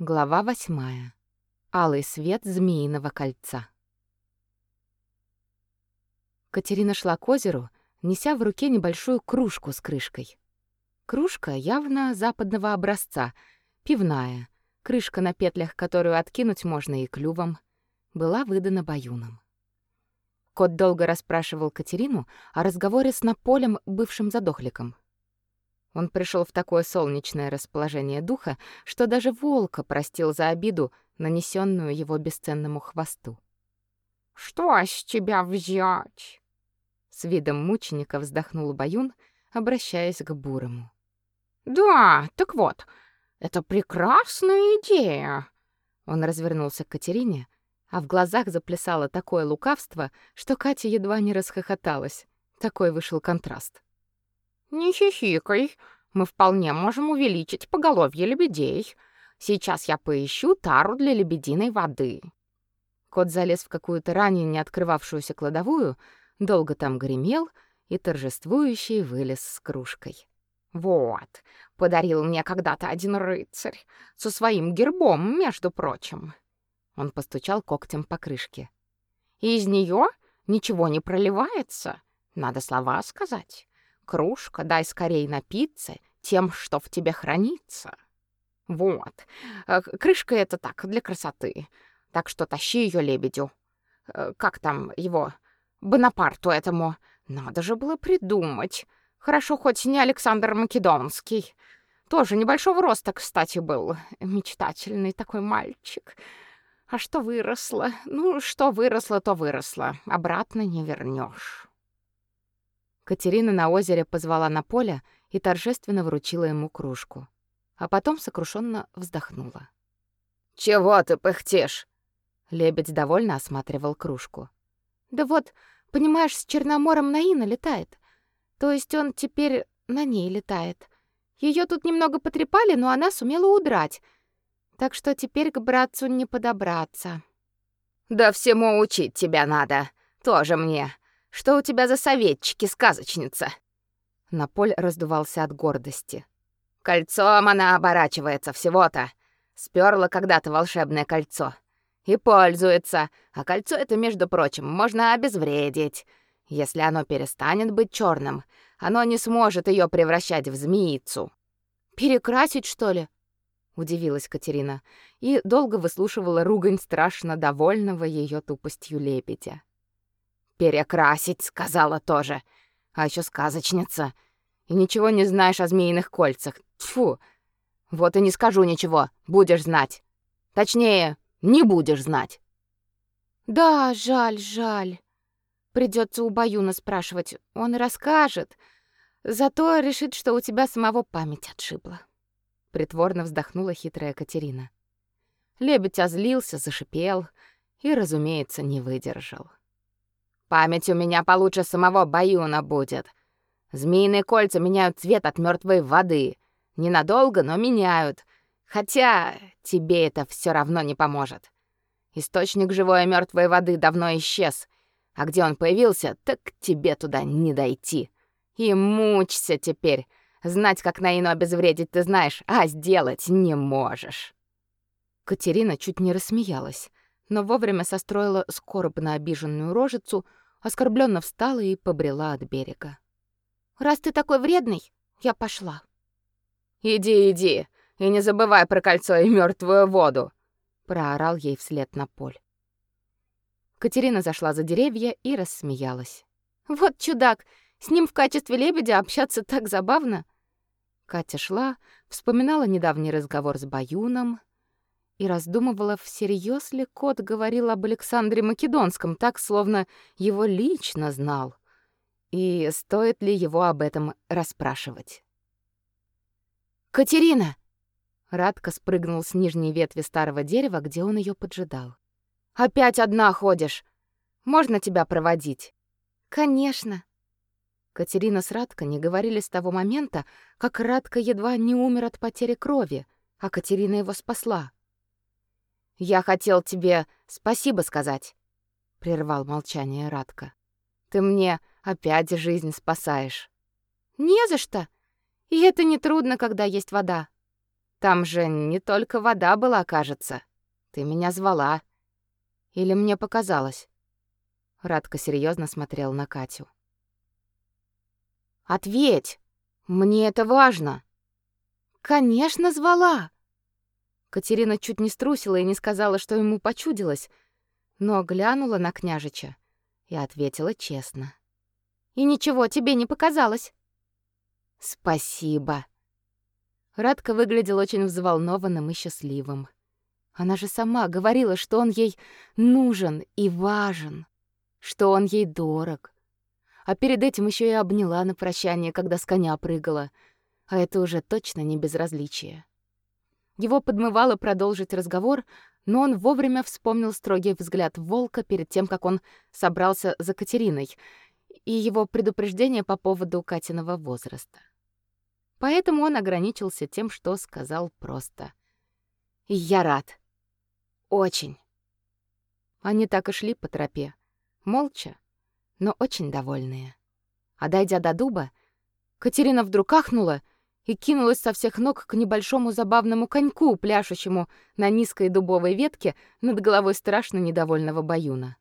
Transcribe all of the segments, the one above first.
Глава восьмая. Алый свет змеиного кольца. Катерина шла к озеру, неся в руке небольшую кружку с крышкой. Кружка явно западного образца, пивная, крышка на петлях, которую откинуть можно и клювом, была выдана баюном. Кот долго расспрашивал Катерину о разговоре с Наполем, бывшим задохликом. Он пришел в такое солнечное расположение духа, что даже волка простил за обиду, нанесенную его бесценному хвосту. «Что с тебя взять?» С видом мученика вздохнул Баюн, обращаясь к Бурому. «Да, так вот, это прекрасная идея!» Он развернулся к Катерине, а в глазах заплясало такое лукавство, что Катя едва не расхохоталась. Такой вышел контраст. Не хихикай. Мы вполне можем увеличить поголовье лебедей. Сейчас я поищу тару для лебединой воды. Кот залез в какую-то ранее не открывавшуюся кладовую, долго там гремел и торжествующий вылез с кружкой. Вот, подарил мне когда-то один рыцарь со своим гербом, между прочим. Он постучал когтем по крышке. из нее ничего не проливается, надо слова сказать. Кружка, дай скорей напиться тем, что в тебе хранится. Вот. Э, крышка это так, для красоты. Так что тащи ее лебедю. Э, как там его? Бонапарту этому. Надо же было придумать. Хорошо, хоть не Александр Македонский. Тоже небольшого роста, кстати, был. Мечтательный такой мальчик. А что выросло? Ну, что выросло, то выросло. Обратно не вернешь. Катерина на озере позвала на поле и торжественно вручила ему кружку. А потом сокрушенно вздохнула. «Чего ты пыхтишь?» Лебедь довольно осматривал кружку. «Да вот, понимаешь, с Черномором Наина летает. То есть он теперь на ней летает. Ее тут немного потрепали, но она сумела удрать. Так что теперь к братцу не подобраться». «Да всему учить тебя надо. Тоже мне. Что у тебя за советчики-сказочница?» Наполь раздувался от гордости. «Кольцом она оборачивается всего-то. Сперла когда-то волшебное кольцо. И пользуется. А кольцо это, между прочим, можно обезвредить. Если оно перестанет быть черным, оно не сможет ее превращать в змеицу». «Перекрасить, что ли?» — удивилась Катерина и долго выслушивала ругань страшно довольного ее тупостью лебедя. Перекрасить, сказала тоже. А еще сказочница. И ничего не знаешь о змеиных кольцах. Тьфу. Вот и не скажу ничего. Будешь знать. Точнее, не будешь знать. Да, жаль, жаль. Придется у Баюна спрашивать. Он расскажет. Зато решит, что у тебя самого память отшибла. Притворно вздохнула хитрая Катерина. Лебедь озлился, зашипел и, разумеется, не выдержал. Память у меня получше самого Баюна будет. Змеиные кольца меняют цвет от мертвой воды. Ненадолго, но меняют. Хотя тебе это все равно не поможет. Источник живой и мертвой воды давно исчез. А где он появился, так тебе туда не дойти. И мучься теперь. Знать, как Наину обезвредить, ты знаешь, а сделать не можешь. Катерина чуть не рассмеялась, но вовремя состроила скорбно обиженную рожицу, оскорбленно встала и побрела от берега. Раз ты такой вредный, я пошла. Иди, иди, и не забывай про кольцо и мертвую воду, проорал ей вслед на поле. Катерина зашла за деревья и рассмеялась. Вот чудак, с ним в качестве лебедя общаться так забавно. Катя шла, вспоминала недавний разговор с Баюном, и раздумывала, всерьез ли кот говорил об Александре Македонском, так словно его лично знал. И стоит ли его об этом расспрашивать? Катерина. Радка спрыгнул с нижней ветви старого дерева, где он ее поджидал. Опять одна ходишь? Можно тебя проводить? Конечно. Катерина с Радко не говорили с того момента, как Радка едва не умер от потери крови, а Катерина его спасла. Я хотел тебе спасибо сказать, прервал молчание Радка. Ты мне опять жизнь спасаешь. Не за что. И это не трудно, когда есть вода. Там же не только вода была, кажется. Ты меня звала. Или мне показалось? Радко серьезно смотрел на Катю. Ответь. Мне это важно. Конечно, звала. Катерина чуть не струсила и не сказала, что ему почудилось, но глянула на княжича и ответила честно. И ничего тебе не показалось. Спасибо. Радка выглядел очень взволнованным и счастливым. Она же сама говорила, что он ей нужен и важен, что он ей дорог. А перед этим еще и обняла на прощание, когда с коня прыгала. А это уже точно не безразличие. Его подмывало продолжить разговор, но он вовремя вспомнил строгий взгляд волка перед тем, как он собрался за Катериной, и его предупреждение по поводу Катиного возраста. Поэтому он ограничился тем, что сказал просто: "Я рад. Очень". Они так и шли по тропе, молча, но очень довольные. А дойдя до дуба, Катерина вдруг ахнула и кинулась со всех ног к небольшому забавному коньку, пляшущему на низкой дубовой ветке над головой страшно недовольного баюна.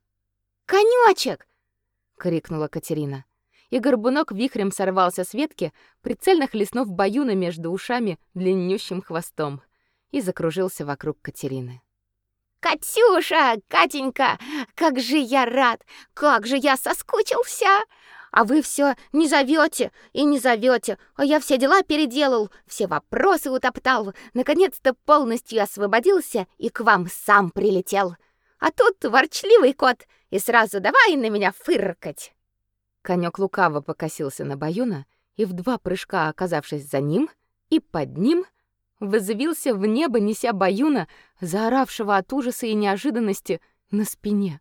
«Конёчек!» — крикнула Катерина. И горбунок вихрем сорвался с ветки, прицельно хлестнув баюна между ушами длиннющим хвостом и закружился вокруг Катерины. «Катюша! Катенька! Как же я рад! Как же я соскучился! А вы все не зовете и не зовете, а я все дела переделал, все вопросы утоптал, наконец-то полностью освободился и к вам сам прилетел. А тут ворчливый кот, и сразу давай на меня фыркать. Конёк лукаво покосился на Баюна и в два прыжка, оказавшись за ним и под ним, взвился в небо, неся Баюна, заоравшего от ужаса и неожиданности, на спине.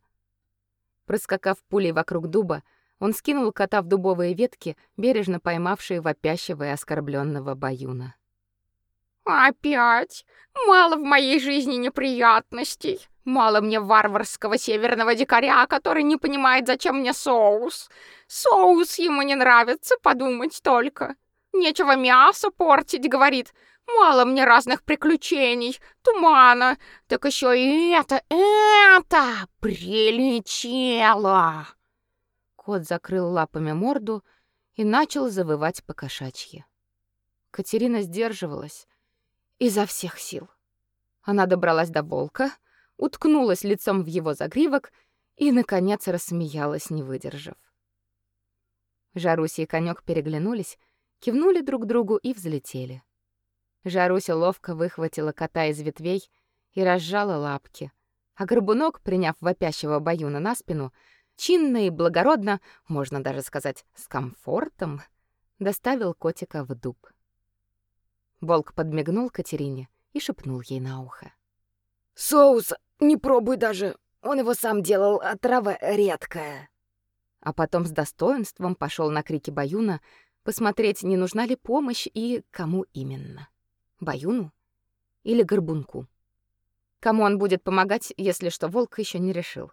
Проскакав пулей вокруг дуба, он скинул кота в дубовые ветки, бережно поймавшие вопящего и оскорбленного Баюна. «Опять? Мало в моей жизни неприятностей. Мало мне варварского северного дикаря, который не понимает, зачем мне соус. Соус ему не нравится, подумать только. Нечего мясо портить, говорит. Мало мне разных приключений, тумана. Так еще и это, это прилетело!» Кот закрыл лапами морду и начал завывать по-кошачьи. Катерина сдерживалась изо всех сил. Она добралась до волка, уткнулась лицом в его загривок и наконец рассмеялась, не выдержав. Жаруся и конёк переглянулись, кивнули друг другу и взлетели. Жаруся ловко выхватила кота из ветвей и разжала лапки, а горбунок, приняв вопящего баюна на спину, чинно и благородно, можно даже сказать, с комфортом, доставил котика в дуб. Волк подмигнул Катерине и шепнул ей на ухо. «Соус не пробуй даже, он его сам делал, а трава редкая». А потом с достоинством пошел на крики Баюна посмотреть, не нужна ли помощь и кому именно. Баюну или Горбунку. Кому он будет помогать, если что, волк еще не решил.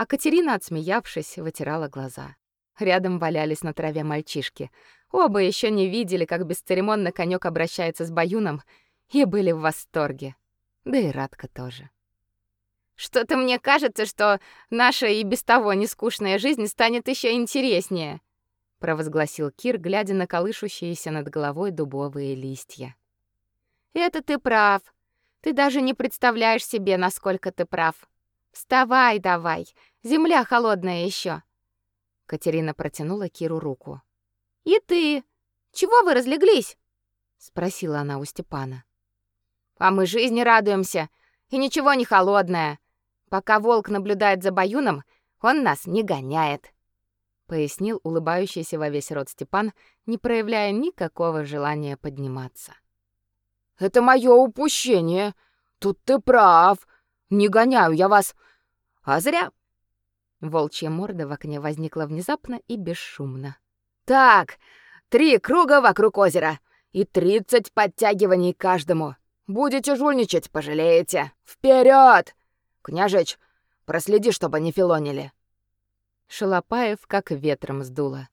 А Катерина, отсмеявшись, вытирала глаза. Рядом валялись на траве мальчишки. Оба еще не видели, как бесцеремонно конёк обращается с Баюном, и были в восторге. Да и Радка тоже. Что-то мне кажется, что наша и без того нескучная жизнь станет еще интереснее, провозгласил Кир, глядя на колышущиеся над головой дубовые листья. Это ты прав. Ты даже не представляешь себе, насколько ты прав. Вставай давай, земля холодная еще. Катерина протянула Киру руку. И ты? Чего вы разлеглись? спросила она у Степана. А мы жизни радуемся, и ничего не холодное. Пока волк наблюдает за баюном, он нас не гоняет, пояснил улыбающийся во весь рот Степан, не проявляя никакого желания подниматься. Это мое упущение. Тут ты прав. Не гоняю я вас. А зря. Волчья морда в окне возникла внезапно и бесшумно. Так, три круга вокруг озера и тридцать подтягиваний каждому. Будете жульничать, пожалеете. Вперед! Княжич, проследи, чтобы не филонили. Шалопаев как ветром сдуло.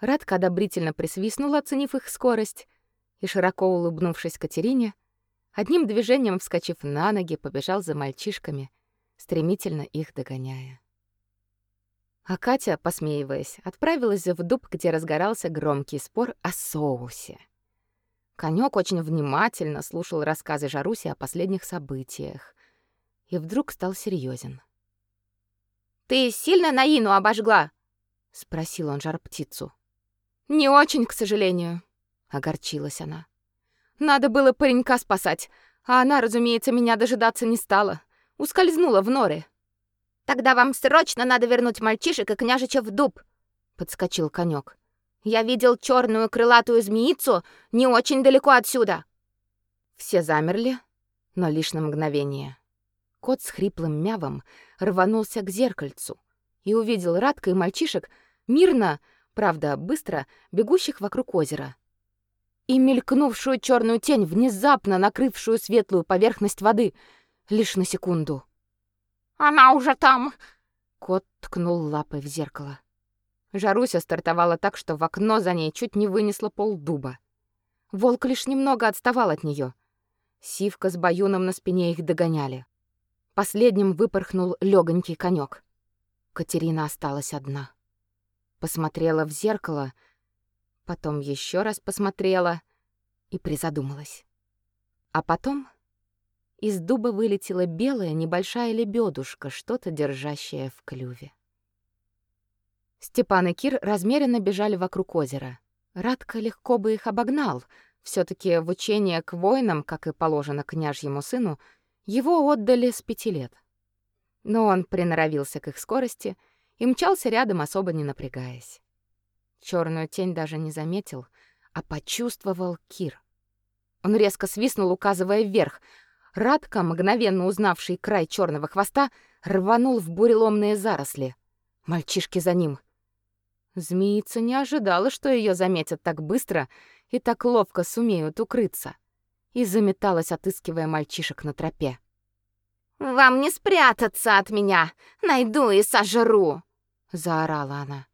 Радка одобрительно присвистнула, оценив их скорость, и широко улыбнувшись Катерине, Одним движением вскочив на ноги, побежал за мальчишками, стремительно их догоняя. А Катя, посмеиваясь, отправилась в дуб, где разгорался громкий спор о соусе. Конёк очень внимательно слушал рассказы Жаруси о последних событиях и вдруг стал серьезен. «Ты сильно Наину обожгла?» — спросил он жар-птицу. «Не очень, к сожалению», — огорчилась она. Надо было паренька спасать, а она, разумеется, меня дожидаться не стала. Ускользнула в норе. Тогда вам срочно надо вернуть мальчишек и княжича в дуб, подскочил конёк. Я видел черную крылатую змеицу не очень далеко отсюда. Все замерли, но лишь на мгновение. Кот с хриплым мявом рванулся к зеркальцу и увидел Радка и мальчишек, мирно, правда, быстро бегущих вокруг озера и мелькнувшую черную тень, внезапно накрывшую светлую поверхность воды, лишь на секунду. «Она уже там!» Кот ткнул лапой в зеркало. Жаруся стартовала так, что в окно за ней чуть не вынесло полдуба. Волк лишь немного отставал от нее. Сивка с баюном на спине их догоняли. Последним выпорхнул легонький конек. Катерина осталась одна. Посмотрела в зеркало — потом еще раз посмотрела и призадумалась. А потом из дуба вылетела белая небольшая лебедушка, что-то держащее в клюве. Степан и Кир размеренно бежали вокруг озера. Радко легко бы их обогнал. все таки в учение к воинам, как и положено княжьему сыну, его отдали с пяти лет. Но он приноровился к их скорости и мчался рядом, особо не напрягаясь. Черную тень даже не заметил, а почувствовал Кир. Он резко свистнул, указывая вверх. Радка, мгновенно узнавший край черного хвоста, рванул в буреломные заросли. Мальчишки за ним. Змеица не ожидала, что ее заметят так быстро и так ловко сумеют укрыться, и заметалась, отыскивая мальчишек на тропе. «Вам не спрятаться от меня! Найду и сожру!» — заорала она.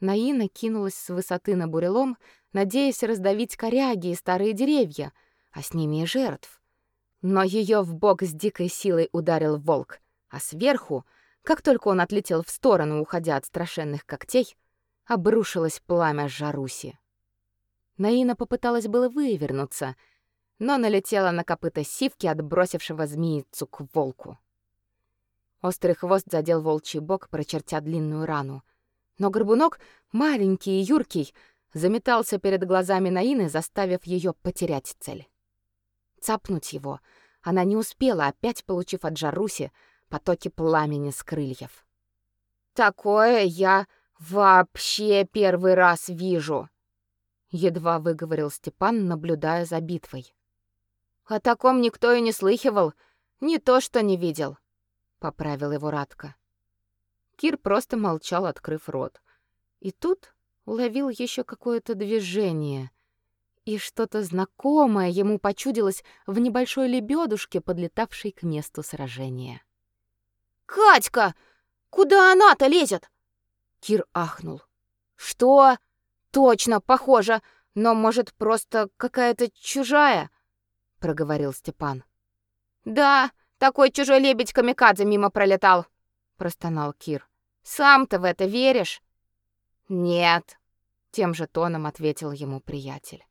Наина кинулась с высоты на бурелом, надеясь раздавить коряги и старые деревья, а с ними и жертв. Но ее в бок с дикой силой ударил волк, а сверху, как только он отлетел в сторону, уходя от страшенных когтей, обрушилось пламя Жаруси. Наина попыталась было вывернуться, но налетела на копыта сивки, отбросившего змеицу к волку. Острый хвост задел волчий бок, прочертя длинную рану — но горбунок, маленький и юркий, заметался перед глазами Наины, заставив ее потерять цель. Цапнуть его она не успела, опять получив от Жаруси потоки пламени с крыльев. «Такое я вообще первый раз вижу!» Едва выговорил Степан, наблюдая за битвой. «О таком никто и не слыхивал, не то что не видел», — поправил его Радко. Кир просто молчал, открыв рот. И тут уловил еще какое-то движение. И что-то знакомое ему почудилось в небольшой лебедушке, подлетавшей к месту сражения. «Катька! Куда она-то лезет?» Кир ахнул. «Что? Точно, похоже. Но, может, просто какая-то чужая?» Проговорил Степан. «Да, такой чужой лебедь камикадзе мимо пролетал простонал Кир. Сам-то в это веришь? Нет, тем же тоном ответил ему приятель.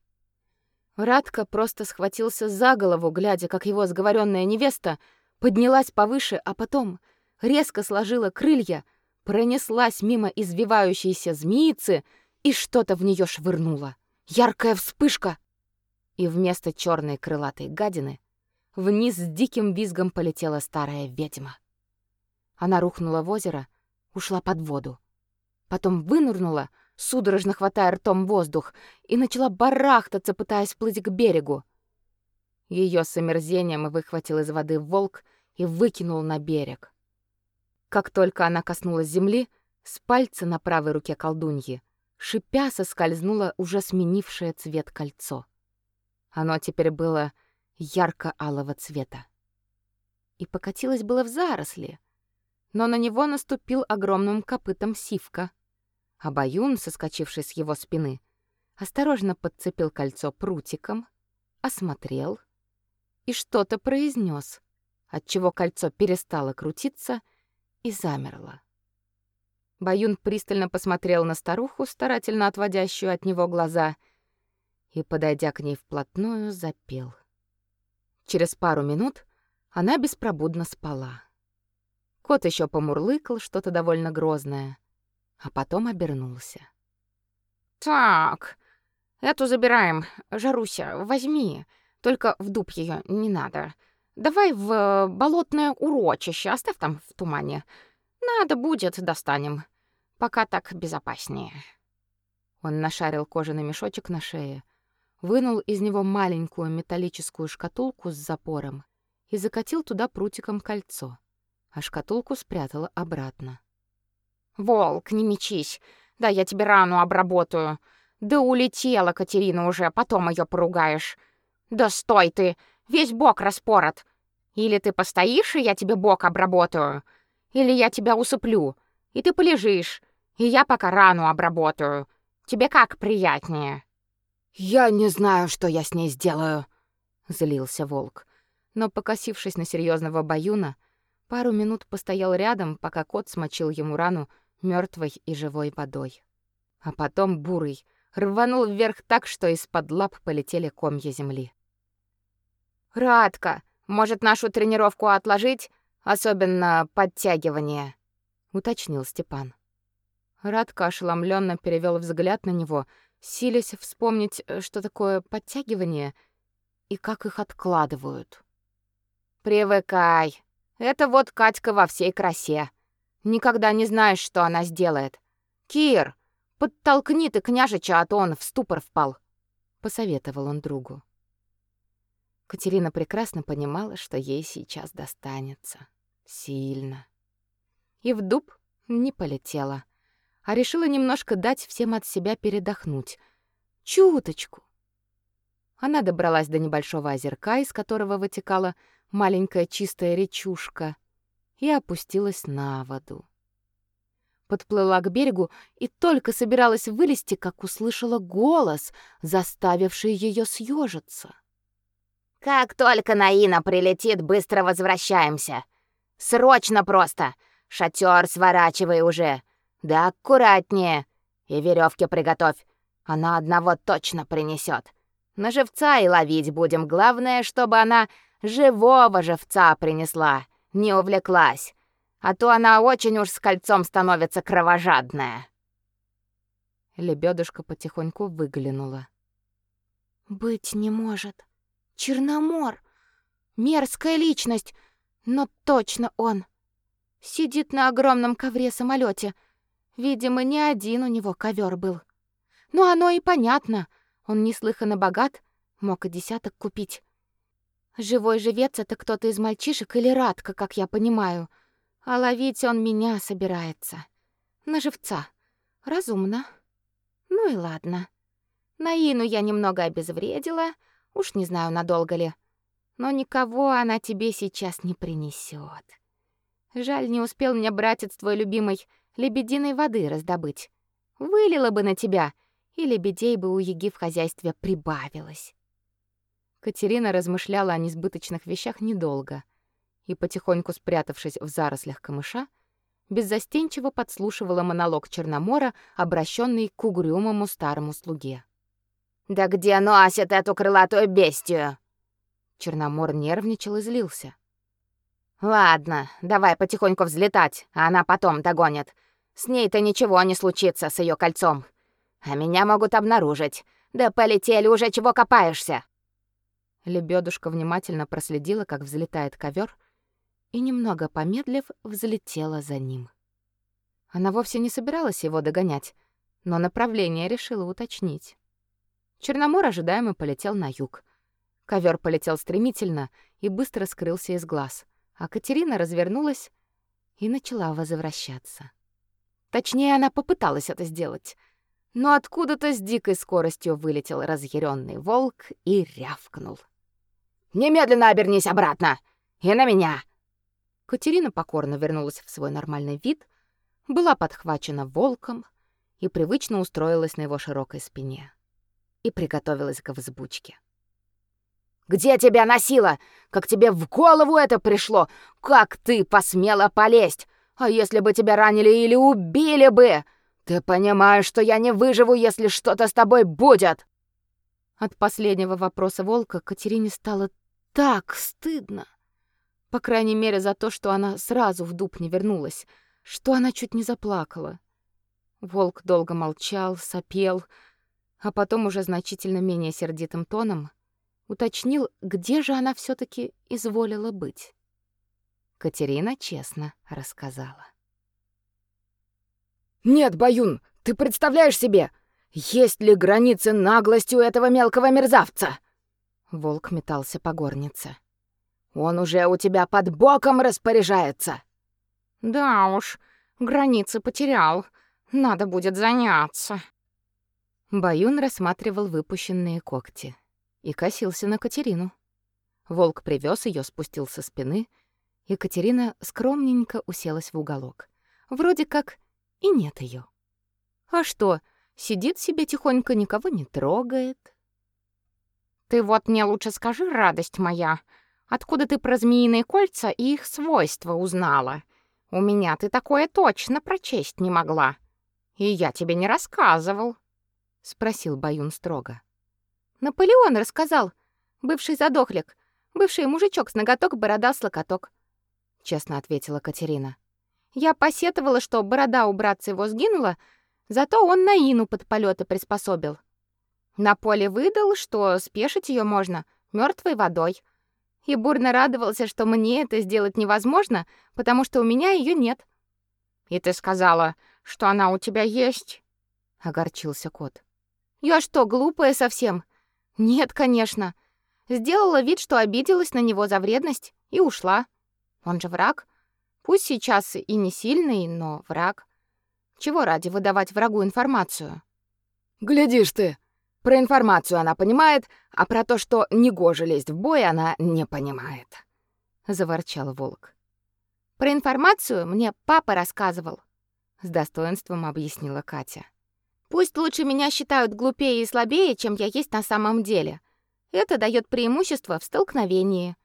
Радко просто схватился за голову, глядя, как его сговоренная невеста поднялась повыше, а потом резко сложила крылья, пронеслась мимо извивающейся змеицы и что-то в нее швырнула. Яркая вспышка, и вместо черной крылатой гадины вниз с диким визгом полетела старая ведьма. Она рухнула в озеро, ушла под воду. Потом вынырнула, судорожно хватая ртом воздух, и начала барахтаться, пытаясь плыть к берегу. Ее с омерзением выхватил из воды волк и выкинул на берег. Как только она коснулась земли, с пальца на правой руке колдуньи, шипя соскользнуло уже сменившее цвет кольцо. Оно теперь было ярко-алого цвета. И покатилось было в заросли, но на него наступил огромным копытом сивка. А Баюн, соскочивший с его спины, осторожно подцепил кольцо прутиком, осмотрел и что-то произнес, отчего кольцо перестало крутиться и замерло. Баюн пристально посмотрел на старуху, старательно отводящую от него глаза, и, подойдя к ней вплотную, запел. Через пару минут она беспробудно спала. Кот еще помурлыкал что-то довольно грозное, а потом обернулся. «Так, эту забираем. Жаруся, возьми. Только в дуб ее не надо. Давай в э, болотное урочище, оставь там в тумане. Надо будет, достанем. Пока так безопаснее. Он нашарил кожаный мешочек на шее, вынул из него маленькую металлическую шкатулку с запором и закатил туда прутиком кольцо, а шкатулку спрятал обратно. Волк, не мечись. Да я тебе рану обработаю. Да улетела Катерина уже, потом ее поругаешь. Да стой ты, весь бок распорот. Или ты постоишь, и я тебе бок обработаю, или я тебя усыплю, и ты полежишь, и я пока рану обработаю. Тебе как приятнее? Я не знаю, что я с ней сделаю, злился волк. Но покосившись на серьезного Баюна, пару минут постоял рядом, пока кот смочил ему рану мертвой и живой водой. А потом бурый рванул вверх так, что из-под лап полетели комья земли. Радка, может, нашу тренировку отложить, особенно подтягивание, уточнил Степан. Радка ошеломленно перевел взгляд на него, силясь вспомнить, э, что такое подтягивание и как их откладывают. Привыкай. Это вот Катька во всей красе. Никогда не знаешь, что она сделает. Кир, подтолкни ты княжича, а то он в ступор впал, посоветовал он другу. Катерина прекрасно понимала, что ей сейчас достанется. Сильно. И в дуб не полетела, а решила немножко дать всем от себя передохнуть. Чуточку. Она добралась до небольшого озерка, из которого вытекала маленькая чистая речушка, и опустилась на воду. Подплыла к берегу и только собиралась вылезти, как услышала голос, заставивший ее съежиться. Как только Наина прилетит, быстро возвращаемся. Срочно просто. Шатер сворачивай уже. Да аккуратнее. И веревки приготовь. Она одного точно принесет. На живца и ловить будем. Главное, чтобы она живого живца принесла, не увлеклась. А то она очень уж с кольцом становится кровожадная. Лебедушка потихоньку выглянула. Быть не может. Черномор. Мерзкая личность, но точно он. Сидит на огромном ковре самолете. Видимо, не один у него ковер был. Ну, оно и понятно. Он неслыханно богат, мог и десяток купить. Живой живец — это кто-то из мальчишек или Радка, как я понимаю. А ловить он меня собирается. На живца. Разумно. Ну и ладно. Наину я немного обезвредила — Уж не знаю, надолго ли. Но никого она тебе сейчас не принесет. Жаль, не успел мне братец твой любимый лебединой воды раздобыть. Вылила бы на тебя, и лебедей бы у Еги в хозяйстве прибавилось. Катерина размышляла о несбыточных вещах недолго и, потихоньку спрятавшись в зарослях камыша, беззастенчиво подслушивала монолог Черномора, обращенный к угрюмому старому слуге. Да где носит эту крылатую бестию? Черномор нервничал и злился. Ладно, давай потихоньку взлетать, а она потом догонит. С ней-то ничего не случится с ее кольцом. А меня могут обнаружить. Да полетели уже, чего копаешься? Лебедушка внимательно проследила, как взлетает ковер, и немного помедлив, взлетела за ним. Она вовсе не собиралась его догонять, но направление решила уточнить. Черномор ожидаемо полетел на юг. Ковер полетел стремительно и быстро скрылся из глаз, а Катерина развернулась и начала возвращаться. Точнее, она попыталась это сделать, но откуда-то с дикой скоростью вылетел разъяренный волк и рявкнул. «Немедленно обернись обратно! И на меня!» Катерина покорно вернулась в свой нормальный вид, была подхвачена волком и привычно устроилась на его широкой спине и приготовилась к взбучке. Где тебя носило? Как тебе в голову это пришло? Как ты посмела полезть? А если бы тебя ранили или убили бы? Ты понимаешь, что я не выживу, если что-то с тобой будет?» От последнего вопроса волка Катерине стало так стыдно. По крайней мере, за то, что она сразу в дуб не вернулась, что она чуть не заплакала. Волк долго молчал, сопел, а потом уже значительно менее сердитым тоном уточнил, где же она все таки изволила быть. Катерина честно рассказала. «Нет, Баюн, ты представляешь себе, есть ли границы наглости у этого мелкого мерзавца?» Волк метался по горнице. «Он уже у тебя под боком распоряжается!» «Да уж, границы потерял. Надо будет заняться». Баюн рассматривал выпущенные когти и косился на Катерину. Волк привез ее, спустил со спины, и Катерина скромненько уселась в уголок. Вроде как и нет ее. А что, сидит себе тихонько, никого не трогает. Ты вот мне лучше скажи, радость моя, откуда ты про змеиные кольца и их свойства узнала? У меня ты такое точно прочесть не могла. И я тебе не рассказывал, спросил Баюн строго. Наполеон рассказал, бывший задохлик, бывший мужичок с ноготок борода с локоток, честно ответила Катерина. Я посетовала, что борода у братца его сгинула, зато он на Ину под полеты приспособил. На поле выдал, что спешить ее можно мертвой водой. И бурно радовался, что мне это сделать невозможно, потому что у меня ее нет. И ты сказала, что она у тебя есть? огорчился кот. Я что, глупая совсем? Нет, конечно. Сделала вид, что обиделась на него за вредность и ушла. Он же враг. Пусть сейчас и не сильный, но враг. Чего ради выдавать врагу информацию? Глядишь ты, про информацию она понимает, а про то, что негоже лезть в бой, она не понимает. Заворчал волк. Про информацию мне папа рассказывал. С достоинством объяснила Катя. Пусть лучше меня считают глупее и слабее, чем я есть на самом деле. Это дает преимущество в столкновении.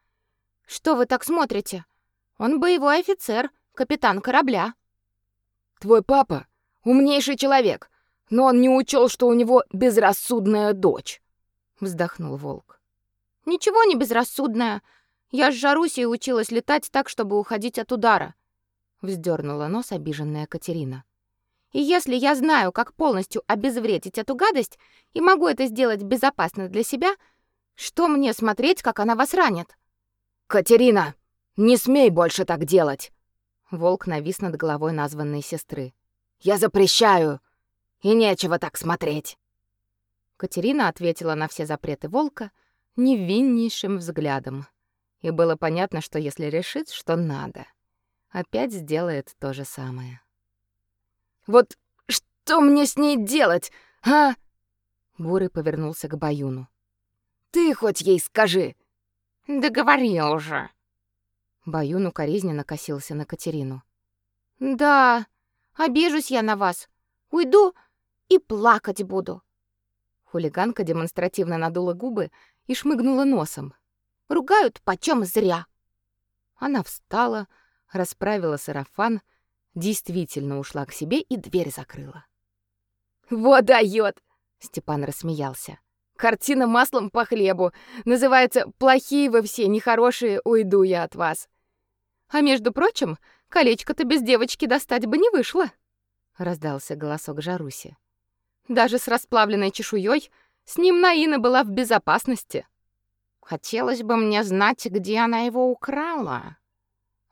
Что вы так смотрите? Он боевой офицер, капитан корабля. Твой папа умнейший человек, но он не учел, что у него безрассудная дочь, вздохнул волк. Ничего не безрассудная. Я с Жарусей училась летать так, чтобы уходить от удара, вздернула нос обиженная Катерина. И если я знаю, как полностью обезвредить эту гадость и могу это сделать безопасно для себя, что мне смотреть, как она вас ранит? Катерина, не смей больше так делать. Волк навис над головой названной сестры. Я запрещаю. И нечего так смотреть. Катерина ответила на все запреты волка невиннейшим взглядом. И было понятно, что если решит, что надо, опять сделает то же самое. Вот что мне с ней делать, а? Бурый повернулся к Баюну. Ты хоть ей скажи. Да говори уже. Баюн укоризненно косился на Катерину. «Да, обижусь я на вас. Уйду и плакать буду». Хулиганка демонстративно надула губы и шмыгнула носом. «Ругают почем зря». Она встала, расправила сарафан, действительно ушла к себе и дверь закрыла. «Вот даёт!» — Степан рассмеялся. «Картина маслом по хлебу. Называется «Плохие вы все, нехорошие, уйду я от вас». А между прочим, колечко-то без девочки достать бы не вышло, раздался голосок Жаруси. Даже с расплавленной чешуей с ним Наина была в безопасности. Хотелось бы мне знать, где она его украла,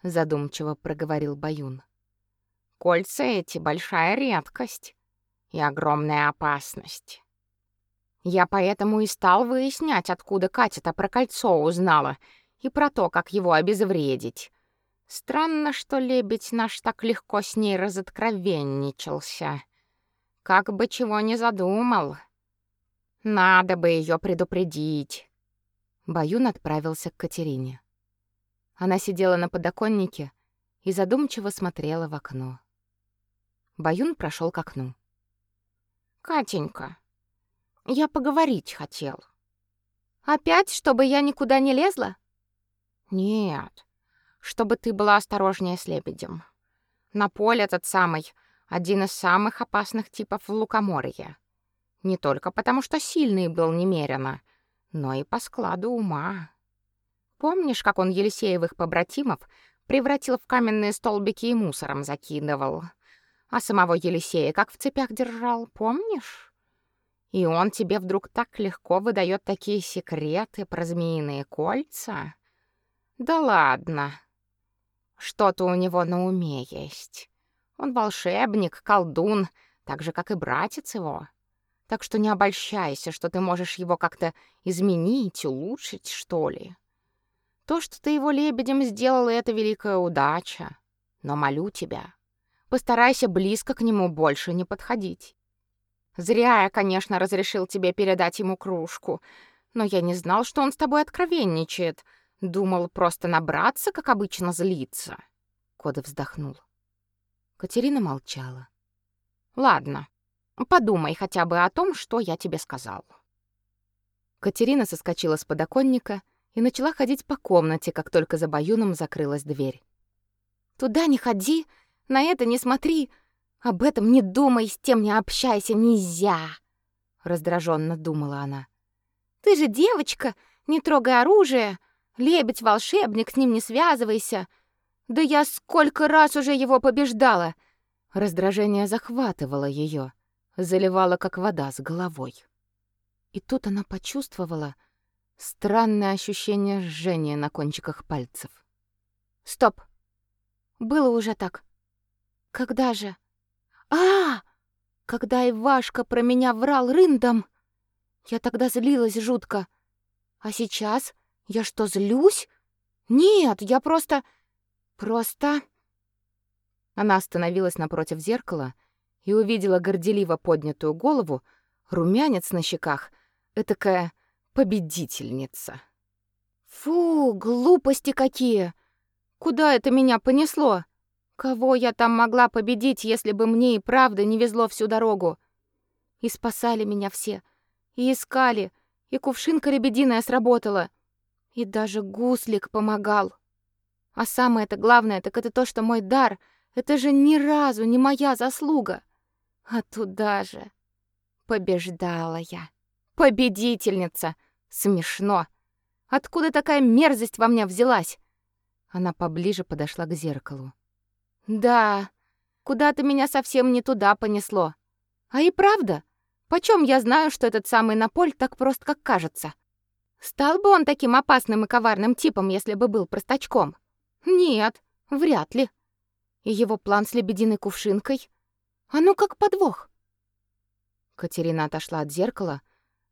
задумчиво проговорил Баюн. Кольца эти большая редкость и огромная опасность. Я поэтому и стал выяснять, откуда Катя-то про кольцо узнала и про то, как его обезвредить. Странно, что лебедь наш так легко с ней разоткровенничался. Как бы чего не задумал. Надо бы ее предупредить. Баюн отправился к Катерине. Она сидела на подоконнике и задумчиво смотрела в окно. Баюн прошел к окну. Катенька, я поговорить хотел. Опять, чтобы я никуда не лезла? Нет. Чтобы ты была осторожнее с лебедем. На поле этот самый один из самых опасных типов в лукоморье. Не только потому, что сильный был немерено, но и по складу ума. Помнишь, как он Елисеевых побратимов превратил в каменные столбики и мусором закидывал? А самого Елисея как в цепях держал, помнишь? И он тебе вдруг так легко выдает такие секреты про змеиные кольца? Да ладно. Что-то у него на уме есть. Он волшебник, колдун, так же как и братец его. Так что не обольщайся, что ты можешь его как-то изменить, улучшить, что ли. То, что ты его лебедем сделала, это великая удача. Но молю тебя, постарайся близко к нему больше не подходить. Зря я, конечно, разрешил тебе передать ему кружку, но я не знал, что он с тобой откровенничает. Думал просто набраться, как обычно, злиться. Кода вздохнул. Катерина молчала. Ладно, Подумай хотя бы о том, что я тебе сказал. Катерина соскочила с подоконника и начала ходить по комнате, как только за Баюном закрылась дверь. Туда не ходи, на это не смотри, об этом не думай, с тем не общайся, нельзя, раздраженно думала она. Ты же девочка, не трогай оружие, лебедь волшебник, с ним не связывайся. Да я сколько раз уже его побеждала. Раздражение захватывало ее заливала как вода с головой. И тут она почувствовала странное ощущение жжения на кончиках пальцев. Стоп. Было уже так. Когда же? А! Когда Ивашка про меня врал рындом. Я тогда злилась жутко. А сейчас я что, злюсь? Нет, я просто просто Она остановилась напротив зеркала и увидела горделиво поднятую голову, румянец на щеках, этакая победительница. Фу, глупости какие! Куда это меня понесло? Кого я там могла победить, если бы мне и правда не везло всю дорогу? И спасали меня все, и искали, и кувшинка лебединая сработала, и даже гуслик помогал. А самое-то главное, так это то, что мой дар — это же ни разу не моя заслуга. А туда же побеждала я. Победительница. Смешно. Откуда такая мерзость во мне взялась? Она поближе подошла к зеркалу. Да, куда-то меня совсем не туда понесло. А и правда, почем я знаю, что этот самый Наполь так прост, как кажется? Стал бы он таким опасным и коварным типом, если бы был простачком? Нет, вряд ли. И его план с лебединой кувшинкой а ну как подвох. Катерина отошла от зеркала,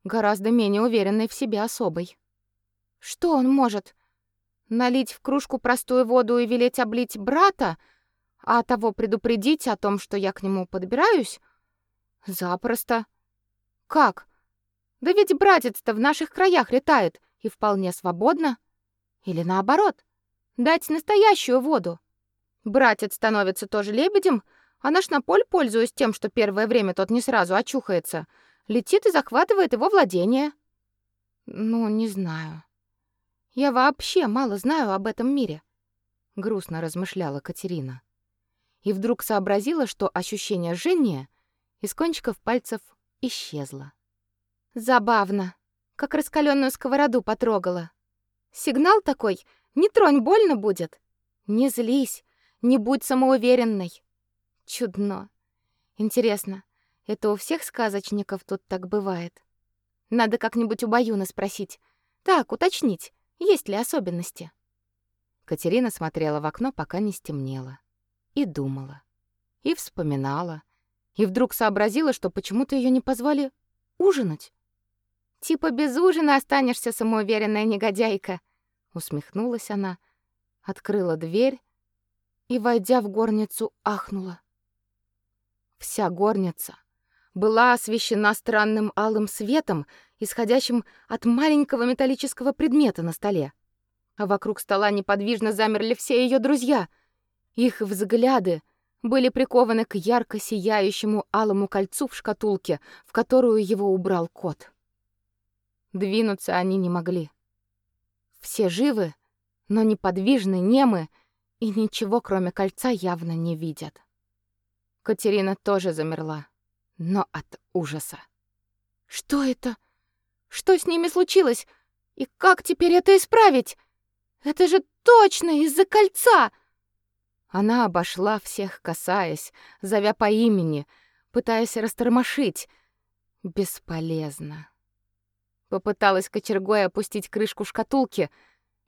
гораздо менее уверенной в себе особой. Что он может? Налить в кружку простую воду и велеть облить брата, а того предупредить о том, что я к нему подбираюсь? Запросто. Как? Да ведь братец-то в наших краях летает и вполне свободно. Или наоборот, дать настоящую воду. Братец становится тоже лебедем, а наш Наполь, пользуясь тем, что первое время тот не сразу очухается, летит и захватывает его владение. Ну, не знаю. Я вообще мало знаю об этом мире, грустно размышляла Катерина. И вдруг сообразила, что ощущение жжения из кончиков пальцев исчезло. Забавно, как раскаленную сковороду потрогала. Сигнал такой: не тронь, больно будет. Не злись, не будь самоуверенной. Чудно. Интересно, это у всех сказочников тут так бывает? Надо как-нибудь у Баюна спросить. Так, уточнить, есть ли особенности. Катерина смотрела в окно, пока не стемнело, и думала, и вспоминала, и вдруг сообразила, что почему-то ее не позвали ужинать. Типа без ужина останешься самоуверенная негодяйка, усмехнулась она, открыла дверь и, войдя в горницу, ахнула. Вся горница была освещена странным алым светом, исходящим от маленького металлического предмета на столе. А вокруг стола неподвижно замерли все ее друзья. Их взгляды были прикованы к ярко сияющему алому кольцу в шкатулке, в которую его убрал кот. Двинуться они не могли. Все живы, но неподвижны, немы и ничего, кроме кольца, явно не видят. Катерина тоже замерла, но от ужаса. Что это? Что с ними случилось? И как теперь это исправить? Это же точно из-за кольца. Она обошла всех, касаясь, зовя по имени, пытаясь растормошить. Бесполезно. Попыталась кочергой опустить крышку шкатулки.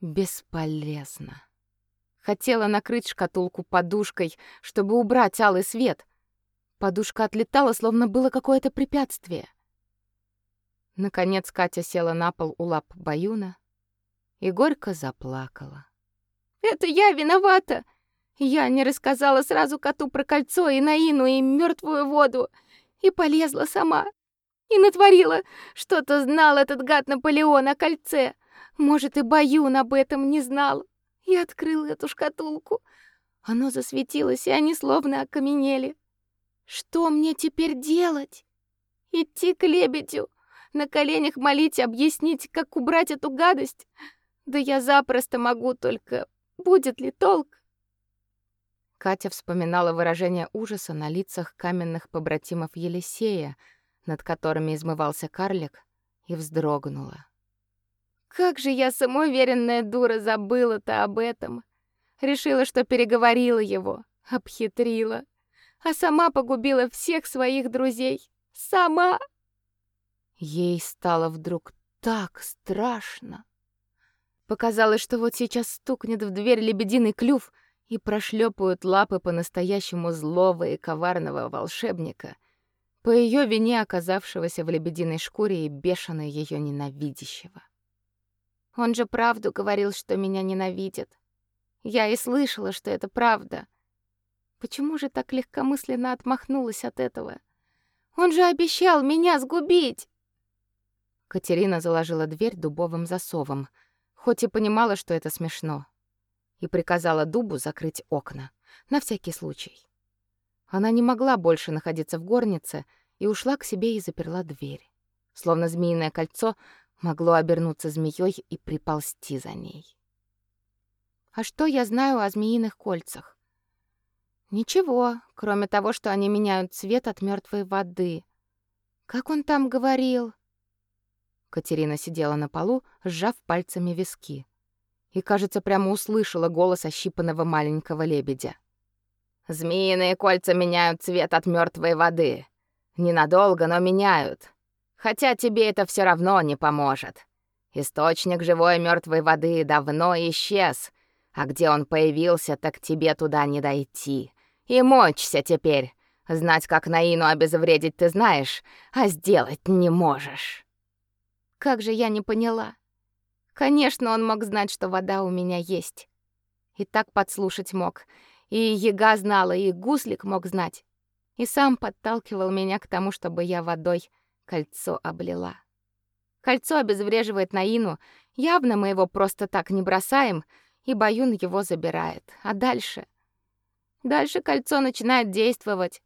Бесполезно. Хотела накрыть шкатулку подушкой, чтобы убрать алый свет. Подушка отлетала, словно было какое-то препятствие. Наконец Катя села на пол у лап Баюна и горько заплакала. «Это я виновата! Я не рассказала сразу коту про кольцо и Наину и мертвую воду, и полезла сама. И натворила, что-то знал этот гад Наполеон о кольце. Может, и Баюн об этом не знал. И открыл эту шкатулку. Оно засветилось, и они словно окаменели. Что мне теперь делать? Идти к лебедю, на коленях молить, объяснить, как убрать эту гадость? Да я запросто могу, только будет ли толк? Катя вспоминала выражение ужаса на лицах каменных побратимов Елисея, над которыми измывался карлик, и вздрогнула. Как же я самоуверенная дура забыла-то об этом. Решила, что переговорила его, обхитрила, а сама погубила всех своих друзей. Сама. Ей стало вдруг так страшно. Показалось, что вот сейчас стукнет в дверь лебединый клюв — и прошлепают лапы по-настоящему злого и коварного волшебника, по ее вине оказавшегося в лебединой шкуре и бешено ее ненавидящего. Он же правду говорил, что меня ненавидит. Я и слышала, что это правда. Почему же так легкомысленно отмахнулась от этого? Он же обещал меня сгубить. Катерина заложила дверь дубовым засовом, хоть и понимала, что это смешно и приказала дубу закрыть окна, на всякий случай. Она не могла больше находиться в горнице и ушла к себе и заперла дверь. Словно змеиное кольцо могло обернуться змеей и приползти за ней. А что я знаю о змеиных кольцах? Ничего, кроме того, что они меняют цвет от мертвой воды. Как он там говорил? Катерина сидела на полу, сжав пальцами виски и, кажется, прямо услышала голос ощипанного маленького лебедя. «Змеиные кольца меняют цвет от мертвой воды. Ненадолго, но меняют. Хотя тебе это все равно не поможет. Источник живой мертвой воды давно исчез, а где он появился, так тебе туда не дойти. И мочься теперь. Знать, как Наину обезвредить ты знаешь, а сделать не можешь». Как же я не поняла. Конечно, он мог знать, что вода у меня есть. И так подслушать мог. И Ега знала, и Гуслик мог знать. И сам подталкивал меня к тому, чтобы я водой кольцо облила. Кольцо обезвреживает Наину, явно мы его просто так не бросаем, и Баюн его забирает. А дальше? Дальше кольцо начинает действовать.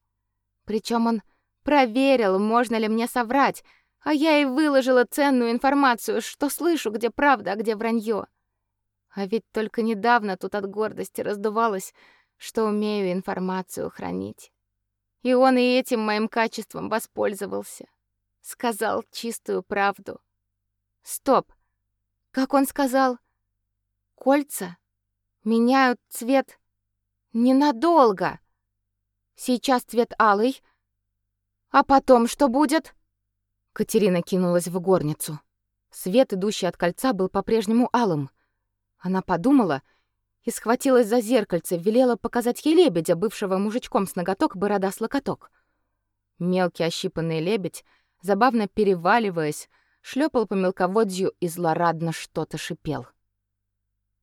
Причем он проверил, можно ли мне соврать, а я и выложила ценную информацию, что слышу, где правда, а где вранье. А ведь только недавно тут от гордости раздувалась, что умею информацию хранить. И он и этим моим качеством воспользовался. Сказал чистую правду. Стоп. Как он сказал? Кольца меняют цвет ненадолго. Сейчас цвет алый, а потом что будет? Катерина кинулась в горницу. Свет, идущий от кольца, был по-прежнему алым. Она подумала и схватилась за зеркальце, велела показать ей лебедя, бывшего мужичком с ноготок борода с локоток. Мелкий ощипанный лебедь, забавно переваливаясь, шлепал по мелководью и злорадно что-то шипел.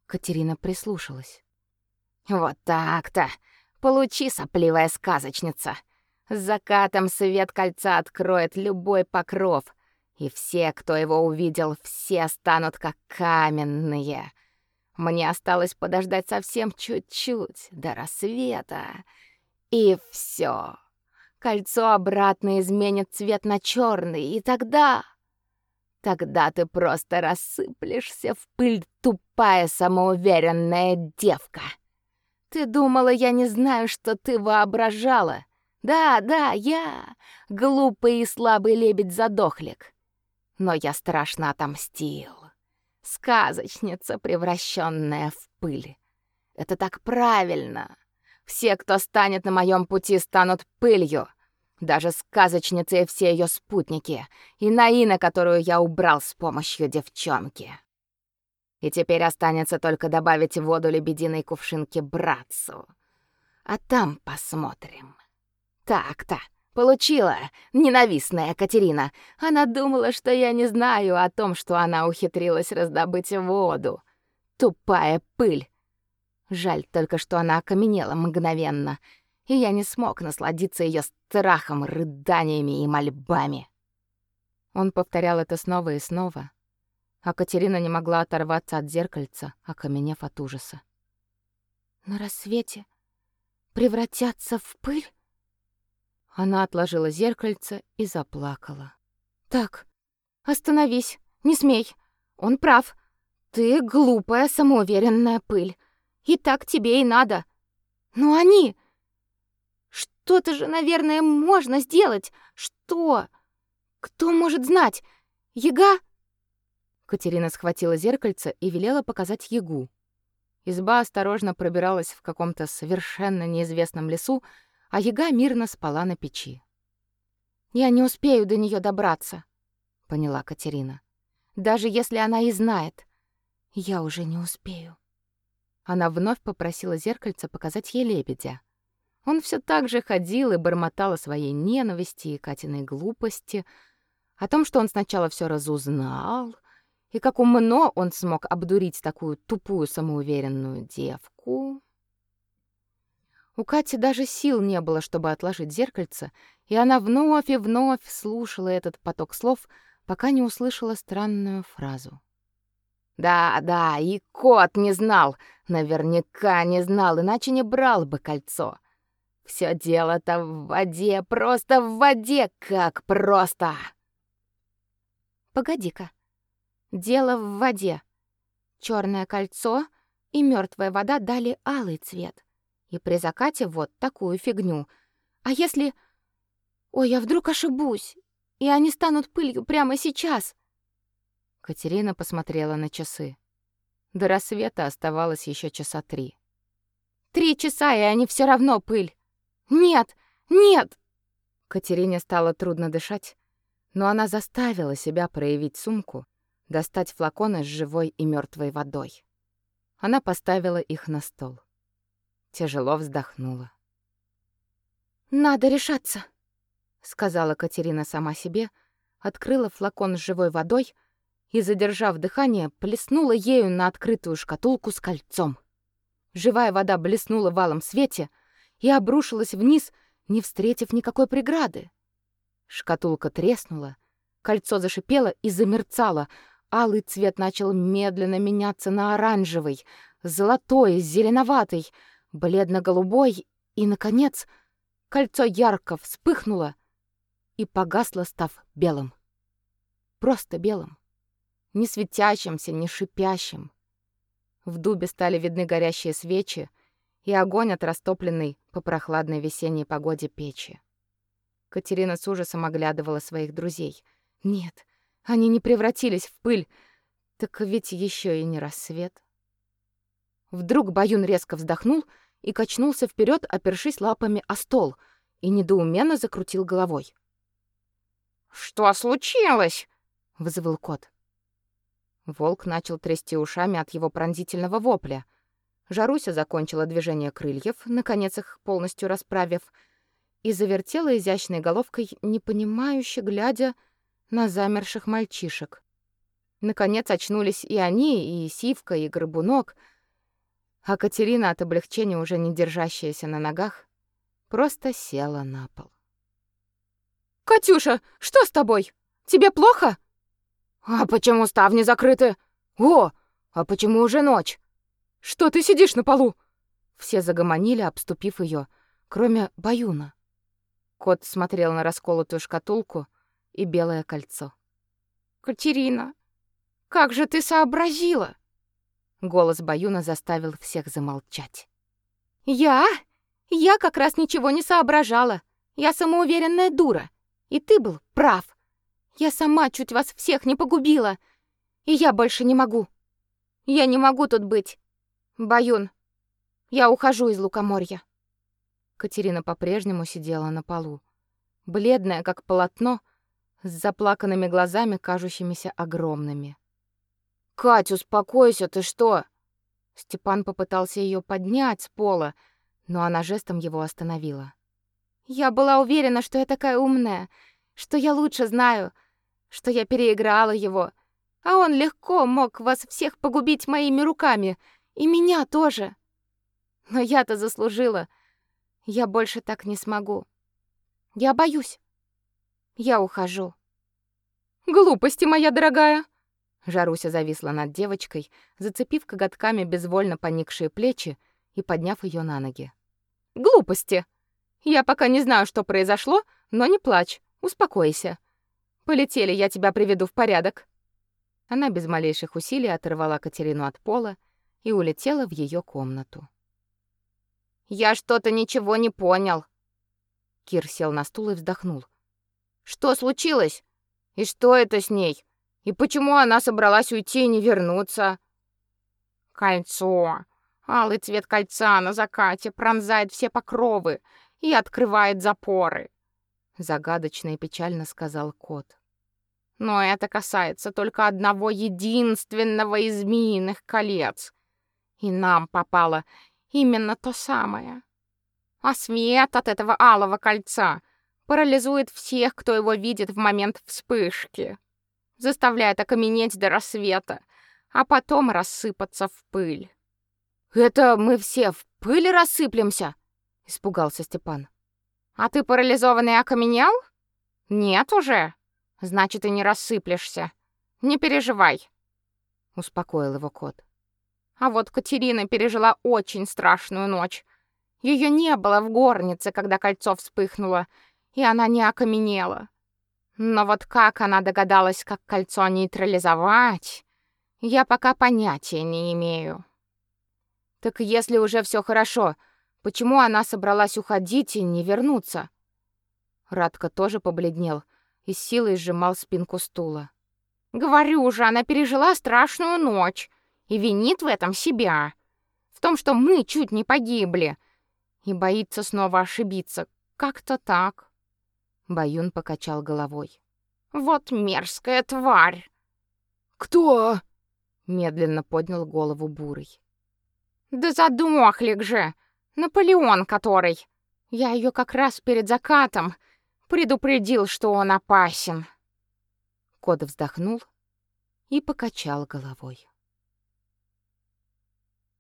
Катерина прислушалась. «Вот так-то! Получи, сопливая сказочница!» С закатом свет кольца откроет любой покров, и все, кто его увидел, все станут как каменные. Мне осталось подождать совсем чуть-чуть до рассвета, и все. Кольцо обратно изменит цвет на черный, и тогда Тогда ты просто рассыплешься в пыль, тупая самоуверенная девка. Ты думала, я не знаю, что ты воображала? Да, да, я, глупый и слабый лебедь-задохлик. Но я страшно отомстил. Сказочница, превращенная в пыль. Это так правильно. Все, кто станет на моем пути, станут пылью. Даже сказочница и все ее спутники, и Наина, которую я убрал с помощью девчонки. И теперь останется только добавить в воду лебединой кувшинки братцу. А там посмотрим. Так-то, получила ненавистная Катерина. Она думала, что я не знаю о том, что она ухитрилась раздобыть воду. Тупая пыль. Жаль только, что она окаменела мгновенно — и я не смог насладиться ее страхом, рыданиями и мольбами. Он повторял это снова и снова, а Катерина не могла оторваться от зеркальца, окаменев от ужаса. На рассвете превратятся в пыль? Она отложила зеркальце и заплакала. Так, остановись, не смей. Он прав. Ты глупая, самоуверенная пыль. И так тебе и надо. Но они что-то же, наверное, можно сделать. Что? Кто может знать? Яга? Катерина схватила зеркальце и велела показать Ягу. Изба осторожно пробиралась в каком-то совершенно неизвестном лесу, а Яга мирно спала на печи. Я не успею до нее добраться, поняла Катерина. Даже если она и знает, я уже не успею. Она вновь попросила зеркальце показать ей лебедя. Он все так же ходил и бормотал о своей ненависти и Катиной глупости, о том, что он сначала все разузнал, и как умно он смог обдурить такую тупую самоуверенную девку. У Кати даже сил не было, чтобы отложить зеркальце, и она вновь и вновь слушала этот поток слов, пока не услышала странную фразу. Да, да, и кот не знал, наверняка не знал, иначе не брал бы кольцо. Все дело-то в воде, просто в воде, как просто. Погоди-ка. Дело в воде. Черное кольцо и мертвая вода дали алый цвет. И при закате вот такую фигню. А если Ой, я вдруг ошибусь, и они станут пылью прямо сейчас? Катерина посмотрела на часы. До рассвета оставалось еще часа три. Три часа, и они все равно пыль. Нет! Нет!» Катерине стало трудно дышать, но она заставила себя проявить сумку, достать флаконы с живой и мертвой водой. Она поставила их на стол. Тяжело вздохнула. «Надо решаться», — сказала Катерина сама себе, открыла флакон с живой водой и, задержав дыхание, плеснула ею на открытую шкатулку с кольцом. Живая вода блеснула в алом свете, и обрушилась вниз, не встретив никакой преграды. Шкатулка треснула, кольцо зашипело и замерцало, алый цвет начал медленно меняться на оранжевый, золотой, зеленоватый, бледно-голубой, и, наконец, кольцо ярко вспыхнуло и погасло, став белым. Просто белым. Не светящимся, не шипящим. В дубе стали видны горящие свечи, и огонь от растопленной по прохладной весенней погоде печи. Катерина с ужасом оглядывала своих друзей. Нет, они не превратились в пыль, так ведь еще и не рассвет. Вдруг Баюн резко вздохнул и качнулся вперед, опершись лапами о стол, и недоуменно закрутил головой. «Что случилось?» — взвыл кот. Волк начал трясти ушами от его пронзительного вопля — Жаруся закончила движение крыльев, наконец их полностью расправив, и завертела изящной головкой, непонимающе глядя на замерших мальчишек. Наконец очнулись и они, и Сивка, и Горбунок, а Катерина от облегчения, уже не держащаяся на ногах, просто села на пол. «Катюша, что с тобой? Тебе плохо?» «А почему ставни закрыты? О, а почему уже ночь?» Что ты сидишь на полу? Все загомонили, обступив ее, кроме Катерина, как же ты сообразила? Голос Баюна заставил всех замолчать. Я? Я как раз ничего не соображала. Я самоуверенная дура. И ты был прав. Я сама чуть вас всех не погубила. И я больше не могу. Я не могу тут быть. Баюн, я ухожу из Лукоморья. Катерина по-прежнему сидела на полу, бледная как полотно, с заплаканными глазами, кажущимися огромными. Кать, успокойся, ты что? Степан попытался ее поднять с пола, но она жестом его остановила. Я была уверена, что я такая умная, что я лучше знаю, что я переиграла его, а он легко мог вас всех погубить моими руками, и меня тоже. Но я-то заслужила. Я больше так не смогу. Я боюсь. Я ухожу. Глупости, моя дорогая, Жаруся зависла над девочкой, зацепив коготками безвольно поникшие плечи и подняв ее на ноги. Глупости. Я пока не знаю, что произошло, но не плачь, успокойся. Полетели, я тебя приведу в порядок. Она без малейших усилий оторвала Катерину от пола и улетела в ее комнату. Я что-то ничего не понял. Кир сел на стул и вздохнул. Что случилось? И что это с ней? И почему она собралась уйти и не вернуться? Кольцо. Алый цвет кольца на закате пронзает все покровы и открывает запоры. Загадочно и печально сказал кот. Но это касается только одного единственного из змеиных колец. И нам попало именно то самое. А свет от этого алого кольца парализует всех, кто его видит в момент вспышки заставляет окаменеть до рассвета, а потом рассыпаться в пыль. Это мы все в пыль рассыплемся, испугался Степан. А ты парализованный окаменел? Нет уже. Значит, и не рассыплешься. Не переживай, успокоил его кот. А вот Катерина пережила очень страшную ночь. Ее не было в горнице, когда кольцо вспыхнуло, и она не окаменела. Но вот как она догадалась, как кольцо нейтрализовать, я пока понятия не имею. Так если уже все хорошо, почему она собралась уходить и не вернуться? Радко тоже побледнел и силой сжимал спинку стула. Говорю же, она пережила страшную ночь и винит в этом себя. В том, что мы чуть не погибли. И боится снова ошибиться. Как-то так. Баюн покачал головой. Вот мерзкая тварь. Кто? медленно поднял голову Бурый. Да задохлик же, Наполеон который. Я ее как раз перед закатом предупредил, что он опасен. Кот вздохнул и покачал головой.